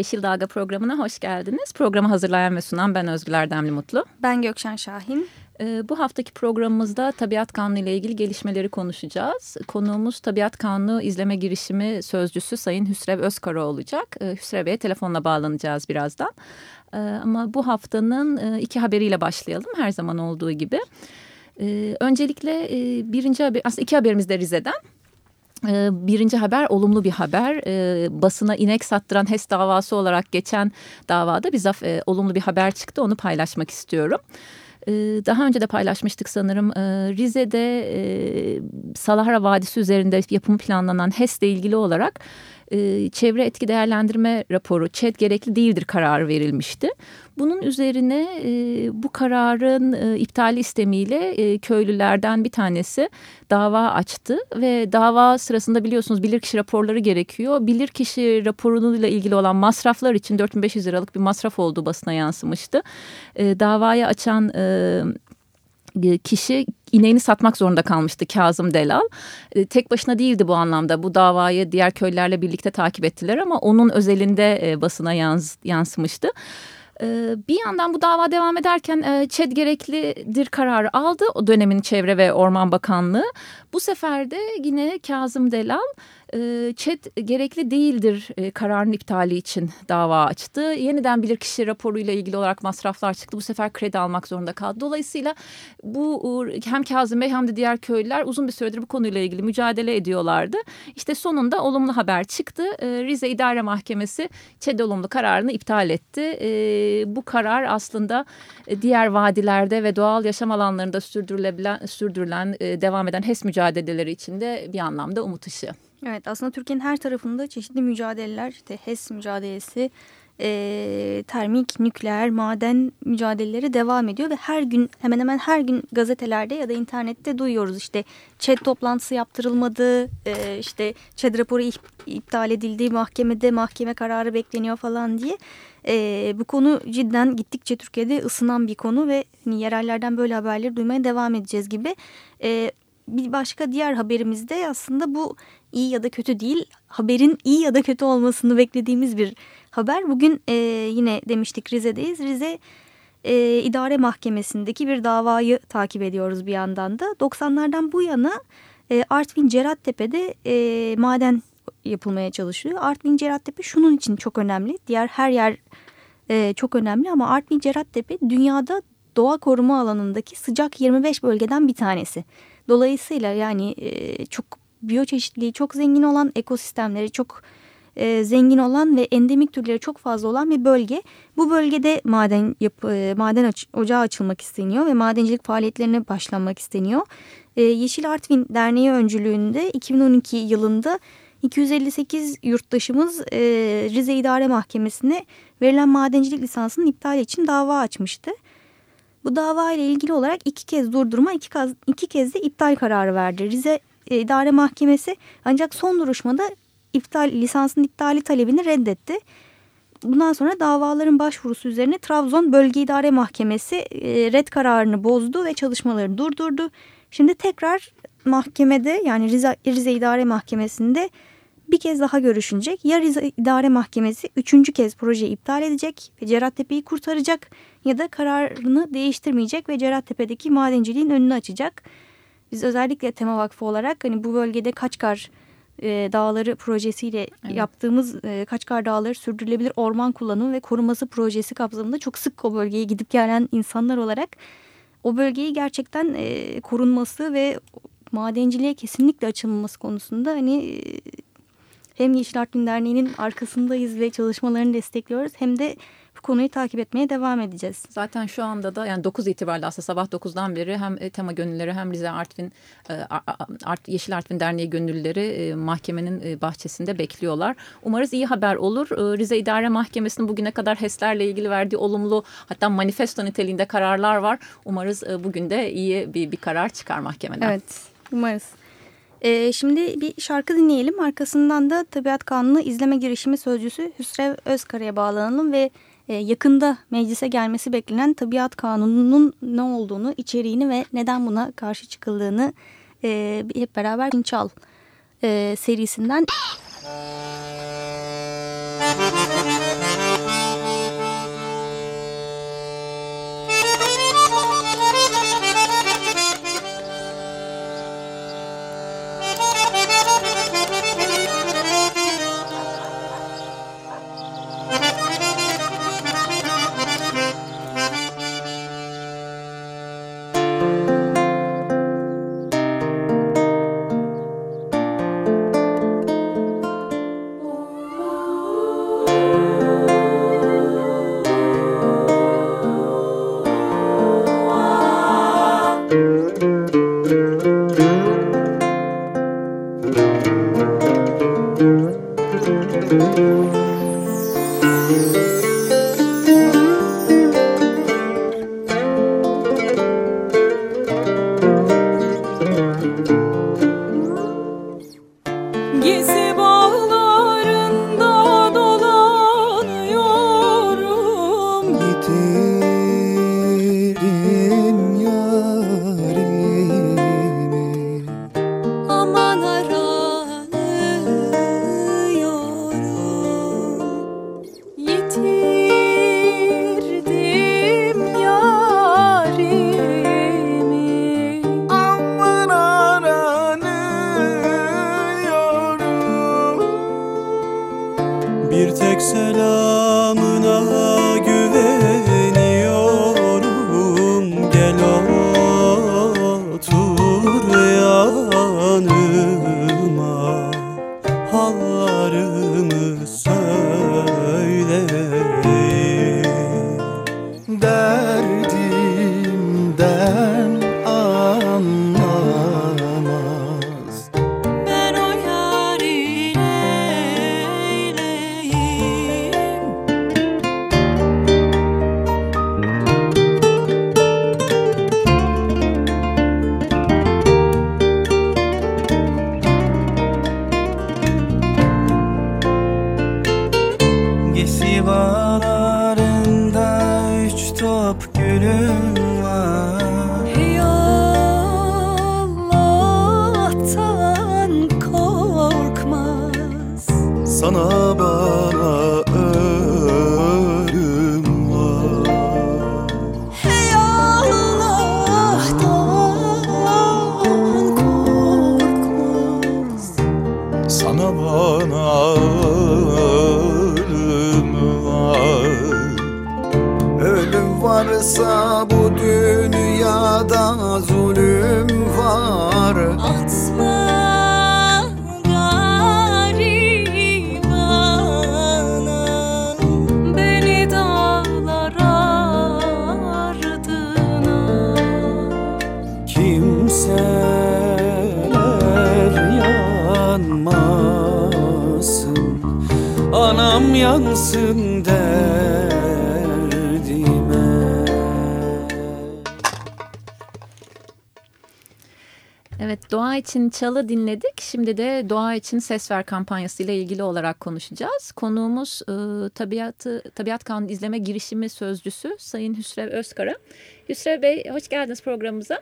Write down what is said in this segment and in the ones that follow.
Yeşil Dalga programına hoş geldiniz. Programı hazırlayan ve sunan ben Özgül Erdemli Mutlu. Ben Gökşen Şahin. Ee, bu haftaki programımızda Tabiat Kanunu ile ilgili gelişmeleri konuşacağız. Konuğumuz Tabiat Kanunu izleme girişimi sözcüsü Sayın Hüsrev Özkara olacak. Ee, Hüsrev Bey'e telefonla bağlanacağız birazdan. Ee, ama bu haftanın e, iki haberiyle başlayalım her zaman olduğu gibi. Ee, öncelikle e, birinci haber, aslında iki haberimiz de Rize'den. Ee, birinci haber olumlu bir haber. Ee, basına inek sattıran HES davası olarak geçen davada bize e, olumlu bir haber çıktı. Onu paylaşmak istiyorum. Ee, daha önce de paylaşmıştık sanırım. Rize'de e, Salahara Vadisi üzerinde yapımı planlanan HES ile ilgili olarak e, çevre etki değerlendirme raporu ÇED gerekli değildir kararı verilmişti. Bunun üzerine e, bu kararın e, iptali istemiyle e, köylülerden bir tanesi dava açtı ve dava sırasında biliyorsunuz bilirkişi raporları gerekiyor. Bilirkişi raporuyla ilgili olan masraflar için 4500 liralık bir masraf olduğu basına yansımıştı. E, davayı açan e, kişi ineğini satmak zorunda kalmıştı Kazım Delal. E, tek başına değildi bu anlamda. Bu davayı diğer köylerle birlikte takip ettiler ama onun özelinde e, basına yans, yansımıştı. E, bir yandan bu dava devam ederken e, ÇED gereklidir kararı aldı o dönemin Çevre ve Orman Bakanlığı. Bu sefer de yine Kazım Delal e, ÇED gerekli değildir e, kararın iptali için dava açtı. Yeniden bilirkişi raporuyla ilgili olarak masraflar çıktı. Bu sefer kredi almak zorunda kaldı. Dolayısıyla bu hem Kazım Bey hem de diğer köylüler uzun bir süredir bu konuyla ilgili mücadele ediyorlardı. İşte sonunda olumlu haber çıktı. E, Rize İdare Mahkemesi ÇED olumlu kararını iptal etti. E, bu karar aslında e, diğer vadilerde ve doğal yaşam alanlarında sürdürülen, e, devam eden HES mücadeleleri içinde bir anlamda umut ışığı. Evet aslında Türkiye'nin her tarafında çeşitli mücadeleler işte HES mücadelesi, e, termik, nükleer, maden mücadeleleri devam ediyor ve her gün hemen hemen her gün gazetelerde ya da internette duyuyoruz işte ÇED toplantısı yaptırılmadı, e, işte ÇED raporu iptal edildi, mahkemede mahkeme kararı bekleniyor falan diye. E, bu konu cidden gittikçe Türkiye'de ısınan bir konu ve hani yerellerden böyle haberleri duymaya devam edeceğiz gibi. E, bir başka diğer haberimizde aslında bu iyi ya da kötü değil haberin iyi ya da kötü olmasını beklediğimiz bir haber. Bugün e, yine demiştik Rize'deyiz. Rize e, İdare Mahkemesi'ndeki bir davayı takip ediyoruz bir yandan da. 90'lardan bu yana e, Artvin Cerattepe'de e, maden yapılmaya çalışılıyor. Artvin Cerattepe şunun için çok önemli. Diğer her yer e, çok önemli ama Artvin Cerattepe dünyada doğa koruma alanındaki sıcak 25 bölgeden bir tanesi. Dolayısıyla yani e, çok biyoçeşitliliği çok zengin olan ekosistemleri çok e, zengin olan ve endemik türleri çok fazla olan bir bölge. Bu bölgede maden yap, e, maden aç, ocağı açılmak isteniyor ve madencilik faaliyetlerine başlanmak isteniyor. E, Yeşil Artvin Derneği öncülüğünde 2012 yılında 258 yurttaşımız e, Rize İdare Mahkemesi'ne verilen madencilik lisansının iptali için dava açmıştı. Bu dava ile ilgili olarak iki kez durdurma, iki kez, iki kez de iptal kararı verdi. Rize İdare Mahkemesi ancak son duruşmada iptal lisansın iptali talebini reddetti. Bundan sonra davaların başvurusu üzerine Trabzon Bölge İdare Mahkemesi e, red kararını bozdu ve çalışmaları durdurdu. Şimdi tekrar mahkemede yani Rize, Rize İdare Mahkemesi'nde bir kez daha görüşülecek. Ya Rize İdare Mahkemesi üçüncü kez projeyi iptal edecek ve Cerattepe'yi kurtaracak ya da kararını değiştirmeyecek ve Cerattepe'deki madenciliğin önünü açacak. Biz özellikle Tema Vakfı olarak hani bu bölgede Kaçkar e, Dağları projesiyle evet. yaptığımız e, Kaçkar Dağları sürdürülebilir orman kullanımı ve koruması projesi kapsamında çok sık o bölgeye gidip gelen insanlar olarak o bölgeyi gerçekten e, korunması ve madenciliğe kesinlikle açılmaması konusunda hani e, hem Yeşil Artvin Derneği'nin arkasındayız ve çalışmalarını destekliyoruz hem de konuyu takip etmeye devam edeceğiz. Zaten şu anda da yani 9 itibariyle aslında sabah 9'dan beri hem e, tema gönüllüleri hem Rize Artvin e, Art, Yeşil Artvin Derneği gönüllüleri e, mahkemenin bahçesinde bekliyorlar. Umarız iyi haber olur. Rize İdare Mahkemesi'nin bugüne kadar HES'lerle ilgili verdiği olumlu hatta manifesto niteliğinde kararlar var. Umarız bugün de iyi bir, bir karar çıkar mahkemeden. Evet umarız. Ee, şimdi bir şarkı dinleyelim. Arkasından da Tabiat Kanunu izleme girişimi sözcüsü Hüsrev Özkara'ya bağlanalım ve yakında meclise gelmesi beklenen Tabiat Kanunu'nun ne olduğunu, içeriğini ve neden buna karşı çıkıldığını e, hep beraber Pinçal e, serisinden... yansın derdime Evet doğa için çalı dinledik. Şimdi de doğa için ses ver kampanyası ile ilgili olarak konuşacağız. Konuğumuz e, tabiatı tabiat kanunu izleme girişimi sözcüsü Sayın Hüsrev Özkara. Hüsrev Bey hoş geldiniz programımıza.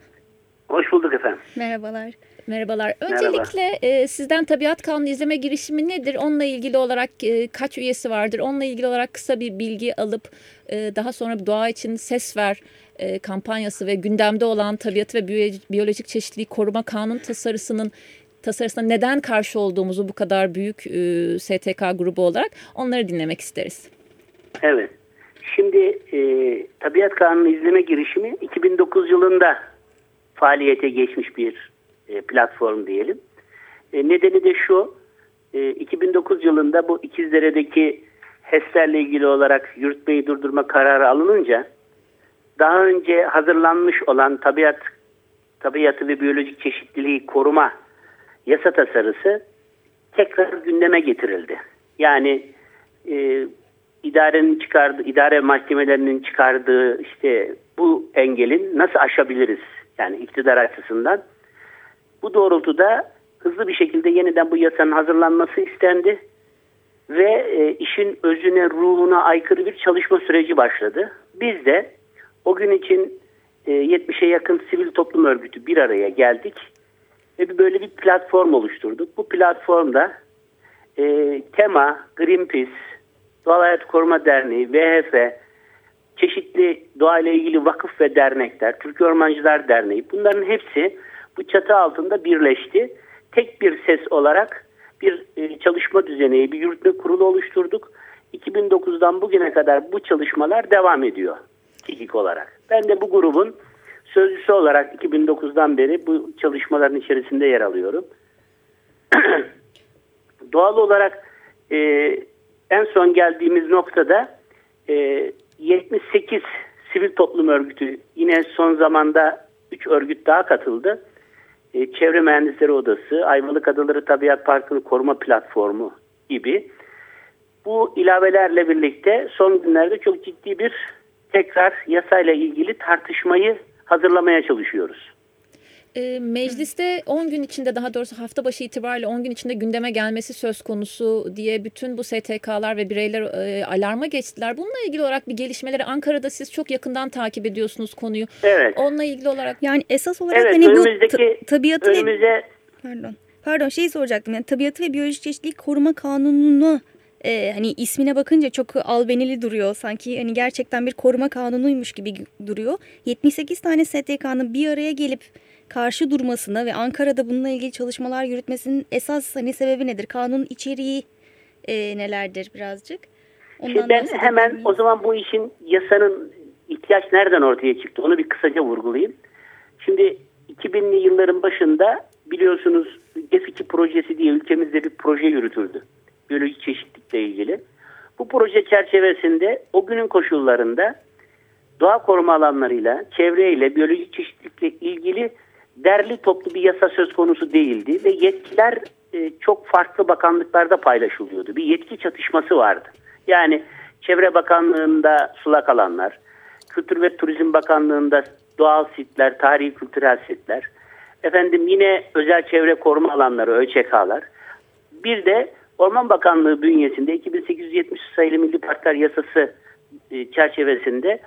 Hoş bulduk efendim. Merhabalar. Merhabalar. Öncelikle Merhaba. e, sizden tabiat kanunu izleme girişimi nedir? Onunla ilgili olarak e, kaç üyesi vardır? Onunla ilgili olarak kısa bir bilgi alıp e, daha sonra doğa için ses ver e, kampanyası ve gündemde olan tabiat ve biyolojik çeşitliliği koruma kanun tasarısının tasarısına neden karşı olduğumuzu bu kadar büyük e, STK grubu olarak onları dinlemek isteriz. Evet. Şimdi e, tabiat kanunu izleme girişimi 2009 yılında faaliyete geçmiş bir e, platform diyelim. E, nedeni de şu, e, 2009 yılında bu İkizdere'deki HES'lerle ilgili olarak yürütmeyi durdurma kararı alınınca daha önce hazırlanmış olan tabiat tabiatı ve biyolojik çeşitliliği koruma yasa tasarısı tekrar gündeme getirildi. Yani e, idarenin çıkardığı, idare mahkemelerinin çıkardığı işte bu engelin nasıl aşabiliriz? Yani iktidar açısından. Bu doğrultuda hızlı bir şekilde yeniden bu yasanın hazırlanması istendi ve e, işin özüne, ruhuna aykırı bir çalışma süreci başladı. Biz de o gün için e, 70'e yakın sivil toplum örgütü bir araya geldik ve böyle bir platform oluşturduk. Bu platformda e, TEMA, Greenpeace, Doğal Hayat Koruma Derneği, VHF, çeşitli doğayla ilgili vakıf ve dernekler, Türkiye Ormancılar Derneği bunların hepsi bu çatı altında birleşti. Tek bir ses olarak bir e, çalışma düzeni, bir yürütme kurulu oluşturduk. 2009'dan bugüne kadar bu çalışmalar devam ediyor TİKİK olarak. Ben de bu grubun sözcüsü olarak 2009'dan beri bu çalışmaların içerisinde yer alıyorum. Doğal olarak e, en son geldiğimiz noktada e, 78 sivil toplum örgütü yine son zamanda 3 örgüt daha katıldı. E, Çevre Mühendisleri Odası, Ayvalık Adaları Tabiat Parkı'nı koruma platformu gibi. Bu ilavelerle birlikte son günlerde çok ciddi bir tekrar yasayla ilgili tartışmayı hazırlamaya çalışıyoruz. E, mecliste 10 gün içinde daha doğrusu hafta başı itibariyle 10 gün içinde gündeme gelmesi söz konusu diye bütün bu STK'lar ve bireyler e, alarma geçtiler. Bununla ilgili olarak bir gelişmeleri Ankara'da siz çok yakından takip ediyorsunuz konuyu. Evet. Onunla ilgili olarak Yani esas olarak Evet, hani bu tabiatı ve Önümüze pardon. Pardon şeyi soracaktım. Yani tabiatı ve biyolojik çeşitlilik koruma kanununu e, hani ismine bakınca çok albenili duruyor. Sanki hani gerçekten bir koruma kanunuymuş gibi duruyor. 78 tane STK'nın bir araya gelip karşı durmasına ve Ankara'da bununla ilgili çalışmalar yürütmesinin esas hani sebebi nedir? Kanun içeriği e, nelerdir birazcık? Şimdi ben hemen o zaman bu işin yasanın ihtiyaç nereden ortaya çıktı onu bir kısaca vurgulayayım. Şimdi 2000'li yılların başında biliyorsunuz F2 projesi diye ülkemizde bir proje yürütüldü. Biyolojik çeşitlilikle ilgili. Bu proje çerçevesinde o günün koşullarında doğa koruma alanlarıyla, çevreyle, biyolojik çeşitlilikle ilgili derli toplu bir yasa söz konusu değildi ve yetkiler e, çok farklı bakanlıklarda paylaşılıyordu. Bir yetki çatışması vardı. Yani Çevre Bakanlığı'nda sulak alanlar, Kültür ve Turizm Bakanlığı'nda doğal sitler, tarihi kültürel sitler, efendim yine özel çevre koruma alanları, ÖÇK'lar. Bir de Orman Bakanlığı bünyesinde 2870 sayılı Milli Parklar Yasası e, çerçevesinde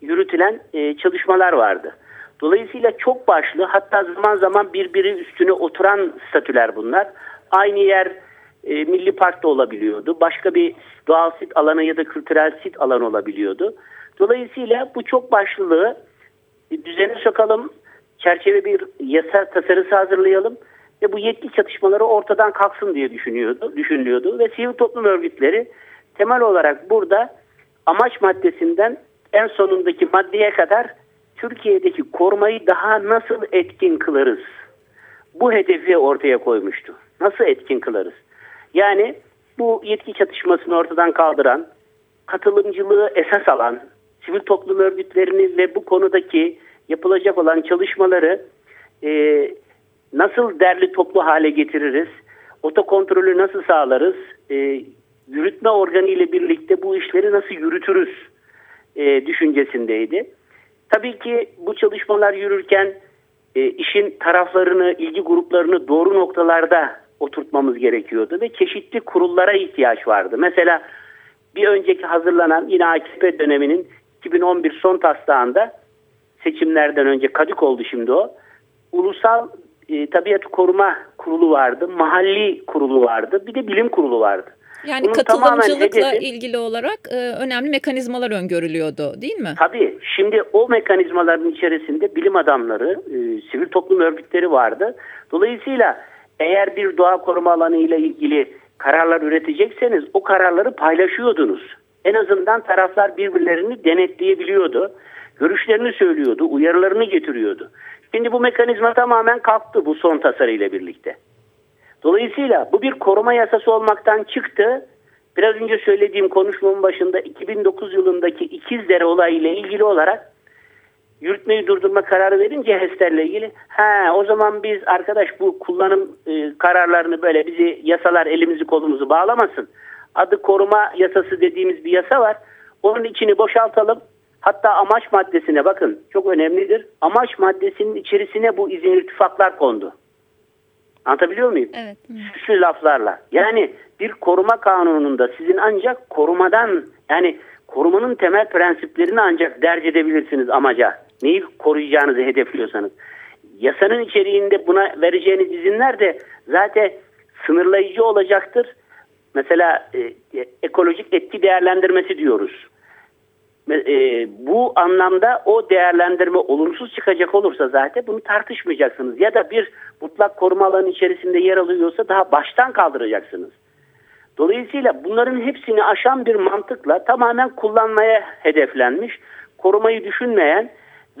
yürütülen e, çalışmalar vardı. Dolayısıyla çok başlı hatta zaman zaman birbiri üstüne oturan statüler bunlar. Aynı yer e, Milli Park da olabiliyordu. Başka bir doğal sit alanı ya da kültürel sit alanı olabiliyordu. Dolayısıyla bu çok başlılığı e, düzene sokalım, çerçeve bir yasa tasarısı hazırlayalım ve bu yetki çatışmaları ortadan kalksın diye düşünüyordu, düşünülüyordu ve sivil toplum örgütleri temel olarak burada amaç maddesinden en sonundaki maddeye kadar Türkiye'deki korumayı daha nasıl etkin kılarız? Bu hedefi ortaya koymuştu. Nasıl etkin kılarız? Yani bu yetki çatışmasını ortadan kaldıran, katılımcılığı esas alan, sivil toplum örgütlerini ve bu konudaki yapılacak olan çalışmaları e, nasıl derli toplu hale getiririz? Otokontrolü nasıl sağlarız? E, yürütme organı ile birlikte bu işleri nasıl yürütürüz? E, düşüncesindeydi. Tabii ki bu çalışmalar yürürken e, işin taraflarını, ilgi gruplarını doğru noktalarda oturtmamız gerekiyordu ve çeşitli kurullara ihtiyaç vardı. Mesela bir önceki hazırlanan yine AKP döneminin 2011 son taslağında seçimlerden önce kadık oldu şimdi o. Ulusal e, Tabiat Koruma Kurulu vardı, mahalli kurulu vardı, bir de bilim kurulu vardı. Yani Bunun katılımcılıkla hedefi- ilgili olarak e, önemli mekanizmalar öngörülüyordu değil mi? Tabii şimdi o mekanizmaların içerisinde bilim adamları, e, sivil toplum örgütleri vardı. Dolayısıyla eğer bir doğa koruma alanı ile ilgili kararlar üretecekseniz o kararları paylaşıyordunuz. En azından taraflar birbirlerini denetleyebiliyordu. Görüşlerini söylüyordu, uyarılarını getiriyordu. Şimdi bu mekanizma tamamen kalktı bu son tasarıyla birlikte. Dolayısıyla bu bir koruma yasası olmaktan çıktı biraz önce söylediğim konuşmamın başında 2009 yılındaki İkizdere olayıyla ilgili olarak yürütmeyi durdurma kararı verince HES'lerle ilgili ha o zaman biz arkadaş bu kullanım e, kararlarını böyle bizi yasalar elimizi kolumuzu bağlamasın. Adı koruma yasası dediğimiz bir yasa var. Onun içini boşaltalım. Hatta amaç maddesine bakın çok önemlidir. Amaç maddesinin içerisine bu izin irtifaklar kondu. Anlatabiliyor muyum? Evet. Süslü laflarla. Yani bir koruma kanununda sizin ancak korumadan yani korumanın temel prensiplerini ancak derc edebilirsiniz amaca. Neyi koruyacağınızı hedefliyorsanız. Yasanın içeriğinde buna vereceğiniz izinler de zaten sınırlayıcı olacaktır. Mesela e, e, ekolojik etki değerlendirmesi diyoruz. E, bu anlamda o değerlendirme olumsuz çıkacak olursa zaten bunu tartışmayacaksınız. Ya da bir mutlak koruma alanı içerisinde yer alıyorsa daha baştan kaldıracaksınız. Dolayısıyla bunların hepsini aşan bir mantıkla tamamen kullanmaya hedeflenmiş, korumayı düşünmeyen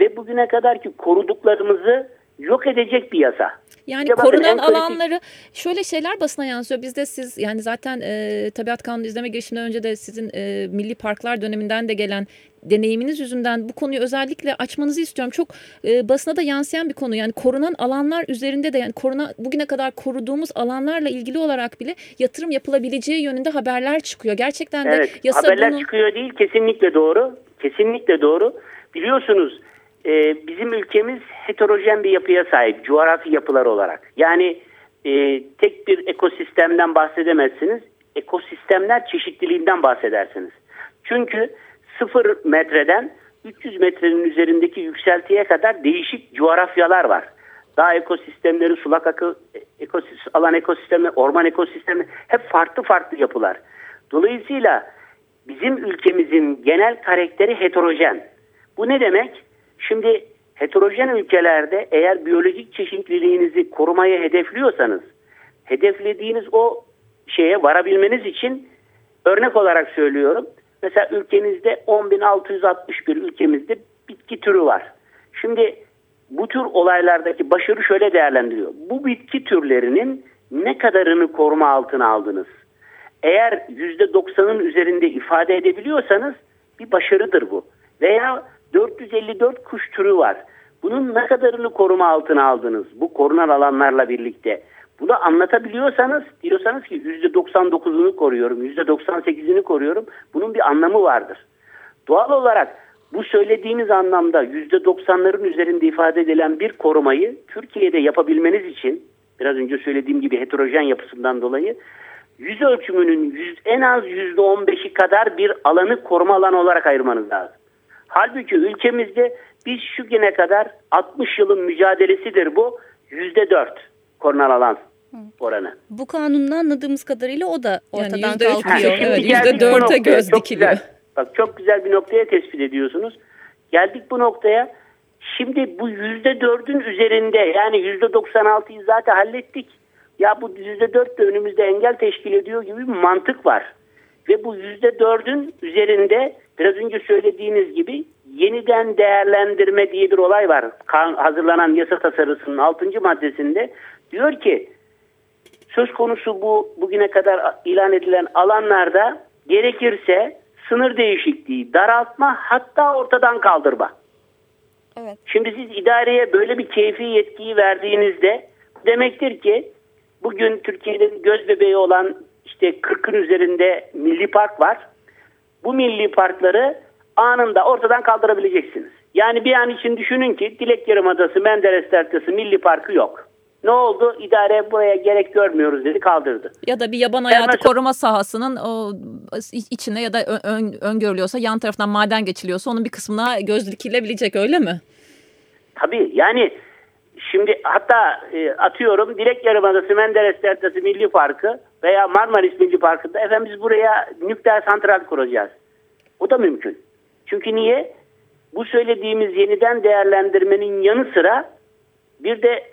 ve bugüne kadar ki koruduklarımızı yok edecek bir yasa. Yani ya korunan bakın, alanları şöyle şeyler basına yansıyor. Bizde siz yani zaten e, tabiat kanunu izleme girişiminden önce de sizin e, milli parklar döneminden de gelen deneyiminiz yüzünden bu konuyu özellikle açmanızı istiyorum. Çok e, basına da yansıyan bir konu. Yani korunan alanlar üzerinde de yani koruna bugüne kadar koruduğumuz alanlarla ilgili olarak bile yatırım yapılabileceği yönünde haberler çıkıyor. Gerçekten de evet, yasa haberler bunu... çıkıyor değil kesinlikle doğru. Kesinlikle doğru. Biliyorsunuz e, bizim ülkemiz heterojen bir yapıya sahip coğrafi yapılar olarak. Yani e, tek bir ekosistemden bahsedemezsiniz. Ekosistemler çeşitliliğinden bahsedersiniz. Çünkü sıfır metreden 300 metrenin üzerindeki yükseltiye kadar değişik coğrafyalar var. Dağ ekosistemleri, sulak akı, ekosistem, alan ekosistemi, orman ekosistemi hep farklı farklı yapılar. Dolayısıyla bizim ülkemizin genel karakteri heterojen. Bu ne demek? Şimdi heterojen ülkelerde eğer biyolojik çeşitliliğinizi korumaya hedefliyorsanız hedeflediğiniz o şeye varabilmeniz için örnek olarak söylüyorum. Mesela ülkemizde 10.661 ülkemizde bitki türü var. Şimdi bu tür olaylardaki başarı şöyle değerlendiriyor. Bu bitki türlerinin ne kadarını koruma altına aldınız? Eğer %90'ın üzerinde ifade edebiliyorsanız bir başarıdır bu. Veya 454 kuş türü var. Bunun ne kadarını koruma altına aldınız bu korunan alanlarla birlikte? Bunu anlatabiliyorsanız diyorsanız ki %99'unu koruyorum, %98'ini koruyorum. Bunun bir anlamı vardır. Doğal olarak bu söylediğimiz anlamda %90'ların üzerinde ifade edilen bir korumayı Türkiye'de yapabilmeniz için biraz önce söylediğim gibi heterojen yapısından dolayı yüz ölçümünün yüz, en az %15'i kadar bir alanı koruma alanı olarak ayırmanız lazım. Halbuki ülkemizde biz şu güne kadar 60 yılın mücadelesidir bu yüzde dört korunan alan oranı. Bu kanunla anladığımız kadarıyla o da ortadan yani kalkıyor. Evet, yüzde dörte göz çok dikiliyor. Güzel. Bak çok güzel bir noktaya tespit ediyorsunuz. Geldik bu noktaya. Şimdi bu yüzde dördün üzerinde yani yüzde doksan altıyı zaten hallettik. Ya bu yüzde dört de önümüzde engel teşkil ediyor gibi bir mantık var. Ve bu yüzde dördün üzerinde biraz önce söylediğiniz gibi yeniden değerlendirme diye bir olay var. Hazırlanan yasa tasarısının 6. maddesinde diyor ki söz konusu bu bugüne kadar ilan edilen alanlarda gerekirse sınır değişikliği, daraltma hatta ortadan kaldırma. Evet. Şimdi siz idareye böyle bir keyfi yetkiyi verdiğinizde demektir ki bugün Türkiye'nin göz bebeği olan işte 40'ın üzerinde milli park var. Bu milli parkları anında ortadan kaldırabileceksiniz. Yani bir an için düşünün ki Dilek Yarımadası, Menderes Deltası Milli Parkı yok. Ne oldu? İdare buraya gerek görmüyoruz dedi kaldırdı. Ya da bir yaban hayatı Hemen... koruma sahasının o içine ya da ön, öngörülüyorsa yan taraftan maden geçiliyorsa onun bir kısmına göz dikilebilecek öyle mi? Tabii yani şimdi hatta e, atıyorum Dilek Yarımadası, Menderes Deltası Milli Parkı veya Marmaris Milli Parkı'nda efendim biz buraya nükleer santral kuracağız. O da mümkün. Çünkü niye? Bu söylediğimiz yeniden değerlendirmenin yanı sıra bir de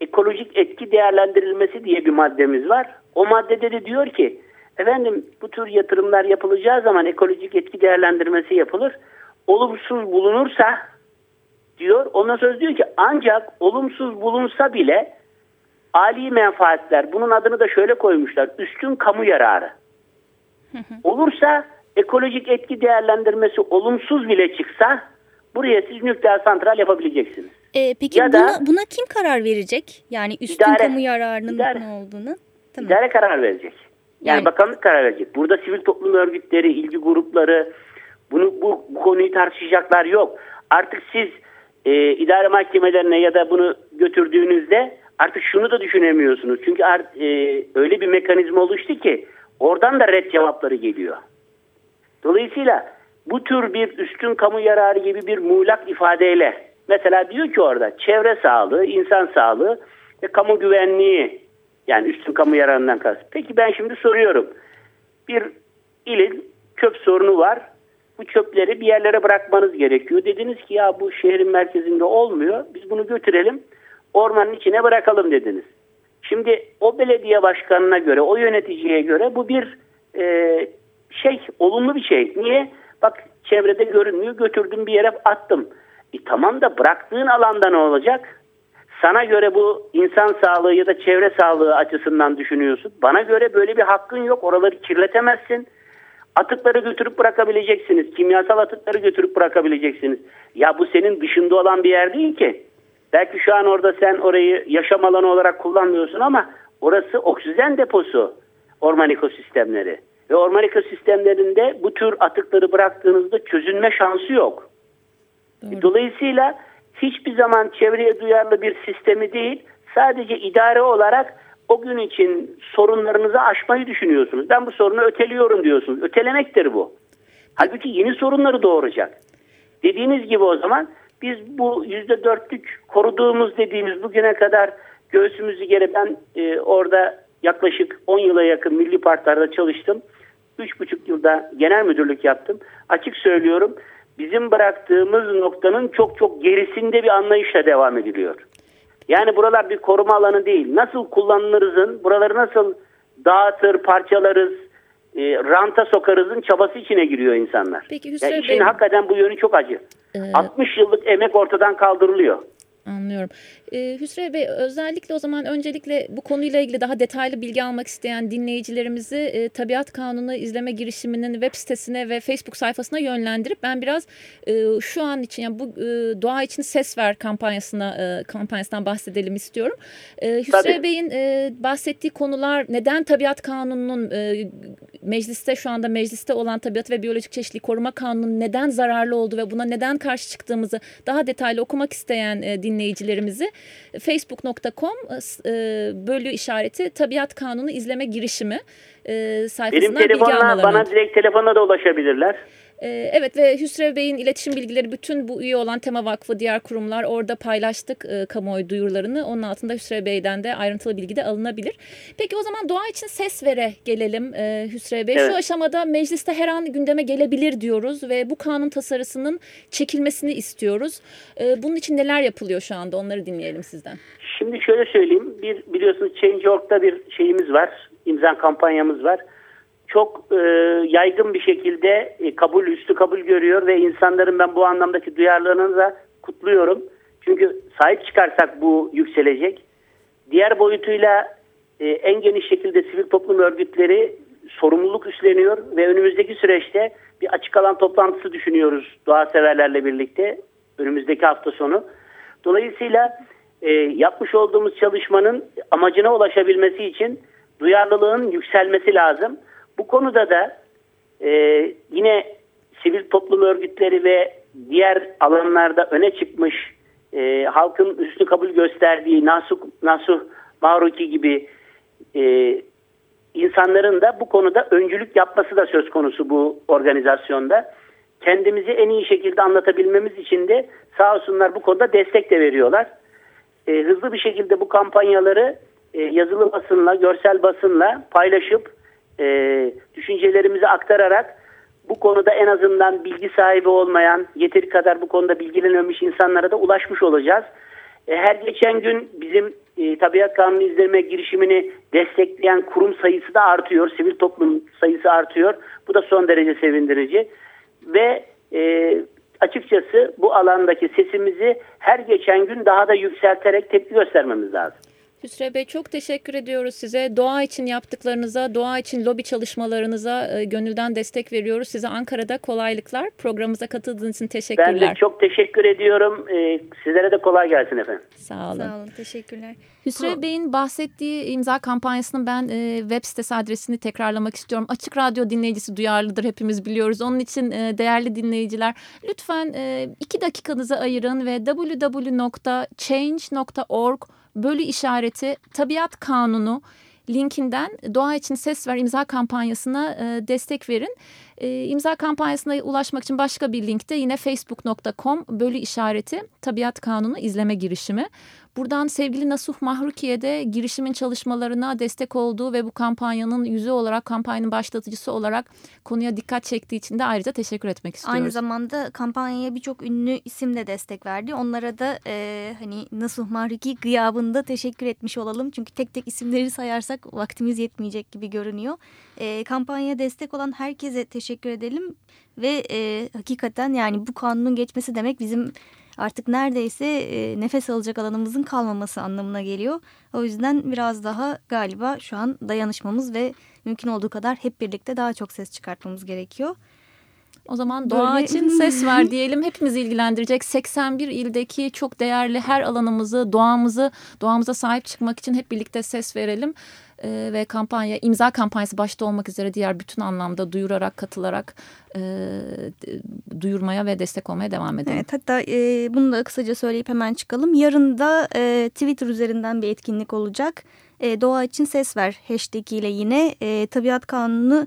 ekolojik etki değerlendirilmesi diye bir maddemiz var. O maddede de diyor ki efendim bu tür yatırımlar yapılacağı zaman ekolojik etki değerlendirmesi yapılır. Olumsuz bulunursa diyor ondan sonra diyor ki ancak olumsuz bulunsa bile Ali menfaatler bunun adını da şöyle koymuşlar üstün kamu yararı. Olursa ekolojik etki değerlendirmesi olumsuz bile çıksa buraya siz nükleer santral yapabileceksiniz. E, peki Ya da- buna, buna kim karar verecek? Yani üstün İdare- kamu yararının İdare. ne olduğunu. Tamam. İdare karar verecek. Yani, Yani- bakanlık karar verecek. Burada sivil toplum örgütleri, ilgi grupları bunu bu, bu konuyu tartışacaklar yok. Artık siz e, idare mahkemelerine ya da bunu götürdüğünüzde artık şunu da düşünemiyorsunuz. Çünkü art, e, öyle bir mekanizma oluştu ki oradan da red cevapları geliyor. Dolayısıyla bu tür bir üstün kamu yararı gibi bir muğlak ifadeyle mesela diyor ki orada çevre sağlığı, insan sağlığı ve kamu güvenliği yani üstün kamu yararından kastım. Peki ben şimdi soruyorum. Bir ilin çöp sorunu var. Bu çöpleri bir yerlere bırakmanız gerekiyor. Dediniz ki ya bu şehrin merkezinde olmuyor. Biz bunu götürelim ormanın içine bırakalım dediniz. Şimdi o belediye başkanına göre, o yöneticiye göre bu bir e, şey, olumlu bir şey. Niye? Bak çevrede görünmüyor, götürdüm bir yere attım. E, tamam da bıraktığın alanda ne olacak? Sana göre bu insan sağlığı ya da çevre sağlığı açısından düşünüyorsun. Bana göre böyle bir hakkın yok. Oraları kirletemezsin. Atıkları götürüp bırakabileceksiniz. Kimyasal atıkları götürüp bırakabileceksiniz. Ya bu senin dışında olan bir yer değil ki. Belki şu an orada sen orayı yaşam alanı olarak kullanmıyorsun ama orası oksijen deposu orman ekosistemleri. Ve orman ekosistemlerinde bu tür atıkları bıraktığınızda çözülme şansı yok. E, Dolayısıyla hiçbir zaman çevreye duyarlı bir sistemi değil, sadece idare olarak o gün için sorunlarınızı aşmayı düşünüyorsunuz. Ben bu sorunu öteliyorum diyorsunuz. Ötelemektir bu. Halbuki yeni sorunları doğuracak. Dediğiniz gibi o zaman biz bu yüzde dörtlük koruduğumuz dediğimiz bugüne kadar göğsümüzü geri ben e, orada yaklaşık 10 yıla yakın milli parklarda çalıştım. 3,5 yılda genel müdürlük yaptım. Açık söylüyorum bizim bıraktığımız noktanın çok çok gerisinde bir anlayışla devam ediliyor. Yani buralar bir koruma alanı değil. Nasıl kullanılırızın, buraları nasıl dağıtır, parçalarız, e, ranta sokarızın çabası içine giriyor insanlar. Peki Hüsrev işin Bey- hakikaten bu yönü çok acı. Ee, 60 yıllık emek ortadan kaldırılıyor. Anlıyorum. Ee, Hüsrev Bey özellikle o zaman öncelikle bu konuyla ilgili daha detaylı bilgi almak isteyen dinleyicilerimizi e, Tabiat Kanunu izleme girişiminin web sitesine ve Facebook sayfasına yönlendirip ben biraz e, şu an için yani bu e, doğa için ses ver kampanyasına e, kampanyasından bahsedelim istiyorum. E, Hüsrev. Bey'in e, bahsettiği konular neden Tabiat Kanunu'nun e, mecliste şu anda mecliste olan Tabiat ve Biyolojik Çeşitliği Koruma Kanunu neden zararlı oldu ve buna neden karşı çıktığımızı daha detaylı okumak isteyen e, dinleyicilerimizi facebook.com e, bölü işareti Tabiat Kanunu izleme girişimi e, Benim sayfasından bilgi telefonla almalarını. bana direkt telefonla da ulaşabilirler. Ee, Evet ve Hüsrev Bey'in iletişim bilgileri bütün bu üye olan Tema Vakfı diğer kurumlar orada paylaştık e, kamuoyu duyurularını. Onun altında Hüsrev Bey'den de ayrıntılı bilgi de alınabilir. Peki o zaman doğa için ses vere gelelim e, Hüsrev Bey. Evet. Şu aşamada mecliste her an gündeme gelebilir diyoruz ve bu kanun tasarısının çekilmesini istiyoruz. E, bunun için neler yapılıyor şu anda onları dinleyelim sizden. Şimdi şöyle söyleyeyim. Bir biliyorsunuz Change.org'da bir şeyimiz var. imza kampanyamız var. Çok e, yaygın bir şekilde e, kabul üstü kabul görüyor ve insanların ben bu anlamdaki duyarlılığını da kutluyorum. Çünkü sahip çıkarsak bu yükselecek. Diğer boyutuyla e, en geniş şekilde sivil toplum örgütleri sorumluluk üstleniyor ve önümüzdeki süreçte bir açık alan toplantısı düşünüyoruz doğa severlerle birlikte önümüzdeki hafta sonu. Dolayısıyla e, yapmış olduğumuz çalışmanın amacına ulaşabilmesi için duyarlılığın yükselmesi lazım. Bu konuda da e, yine sivil toplum örgütleri ve diğer alanlarda öne çıkmış e, halkın üstü kabul gösterdiği Nasuh, Nasuh Maruki gibi e, insanların da bu konuda öncülük yapması da söz konusu bu organizasyonda. Kendimizi en iyi şekilde anlatabilmemiz için de sağ olsunlar bu konuda destek de veriyorlar. E, hızlı bir şekilde bu kampanyaları e, yazılı basınla, görsel basınla paylaşıp e, düşüncelerimizi aktararak bu konuda en azından bilgi sahibi olmayan, yeteri kadar bu konuda bilgilenmemiş insanlara da ulaşmış olacağız. E, her geçen gün bizim e, tabiat kanunu izleme girişimini destekleyen kurum sayısı da artıyor. Sivil toplum sayısı artıyor. Bu da son derece sevindirici. Ve e, açıkçası bu alandaki sesimizi her geçen gün daha da yükselterek tepki göstermemiz lazım. Hüsrev Bey çok teşekkür ediyoruz size. Doğa için yaptıklarınıza, doğa için lobi çalışmalarınıza e, gönülden destek veriyoruz. Size Ankara'da kolaylıklar. Programımıza katıldığınız için teşekkürler. Ben de çok teşekkür ediyorum. Ee, sizlere de kolay gelsin efendim. Sağ olun. Sağ olun, teşekkürler. Hüsrev Bey'in bahsettiği imza kampanyasının ben e, web sitesi adresini tekrarlamak istiyorum. Açık Radyo dinleyicisi duyarlıdır hepimiz biliyoruz. Onun için e, değerli dinleyiciler lütfen e, iki dakikanızı ayırın ve www.change.org bölü işareti tabiat kanunu linkinden Doğa için Ses Ver imza kampanyasına e, destek verin. E, imza kampanyasına ulaşmak için başka bir linkte yine facebook.com bölü işareti Tabiat Kanunu izleme girişimi. Buradan sevgili Nasuh Mahrukiye de girişimin çalışmalarına destek olduğu ve bu kampanyanın yüzü olarak, kampanyanın başlatıcısı olarak konuya dikkat çektiği için de ayrıca teşekkür etmek istiyoruz. Aynı zamanda kampanyaya birçok ünlü isim de destek verdi. Onlara da e, hani Nasuh Mahruki gıyabında teşekkür etmiş olalım. Çünkü tek tek isimleri sayarsak vaktimiz yetmeyecek gibi görünüyor. E, kampanyaya destek olan herkese teşekkür edelim. Ve e, hakikaten yani bu kanunun geçmesi demek bizim artık neredeyse e, nefes alacak alanımızın kalmaması anlamına geliyor. O yüzden biraz daha galiba şu an dayanışmamız ve mümkün olduğu kadar hep birlikte daha çok ses çıkartmamız gerekiyor. O zaman doğa Böyle... için ses ver diyelim. Hepimizi ilgilendirecek 81 ildeki çok değerli her alanımızı, doğamızı, doğamıza sahip çıkmak için hep birlikte ses verelim. Ee, ve kampanya, imza kampanyası başta olmak üzere diğer bütün anlamda duyurarak, katılarak e, duyurmaya ve destek olmaya devam edelim. Evet, hatta e, bunu da kısaca söyleyip hemen çıkalım. Yarın da e, Twitter üzerinden bir etkinlik olacak. E, doğa için ses ver hashtag ile yine e, tabiat kanunu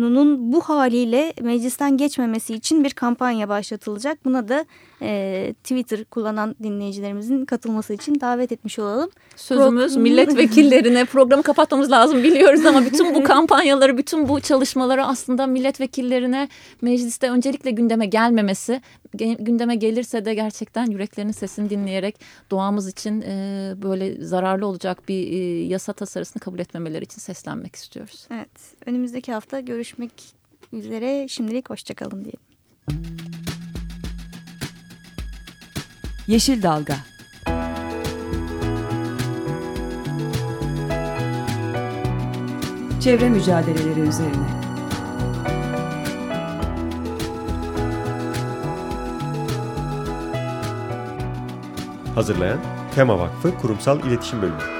Nun'un bu haliyle meclisten geçmemesi için bir kampanya başlatılacak. Buna da e, Twitter kullanan dinleyicilerimizin katılması için davet etmiş olalım. Sözümüz Pro milletvekillerine programı kapatmamız lazım biliyoruz ama bütün bu kampanyaları, bütün bu çalışmaları aslında milletvekillerine mecliste öncelikle gündeme gelmemesi, gündeme gelirse de gerçekten yüreklerinin sesini dinleyerek doğamız için e, böyle zararlı olacak bir e, yasa tasarısını kabul etmemeleri için seslenmek istiyoruz. Evet, önümüzdeki hafta görüşmek üzere. Şimdilik hoşçakalın diyelim. Yeşil Dalga Çevre mücadeleleri üzerine Hazırlayan Tema Vakfı Kurumsal İletişim Bölümü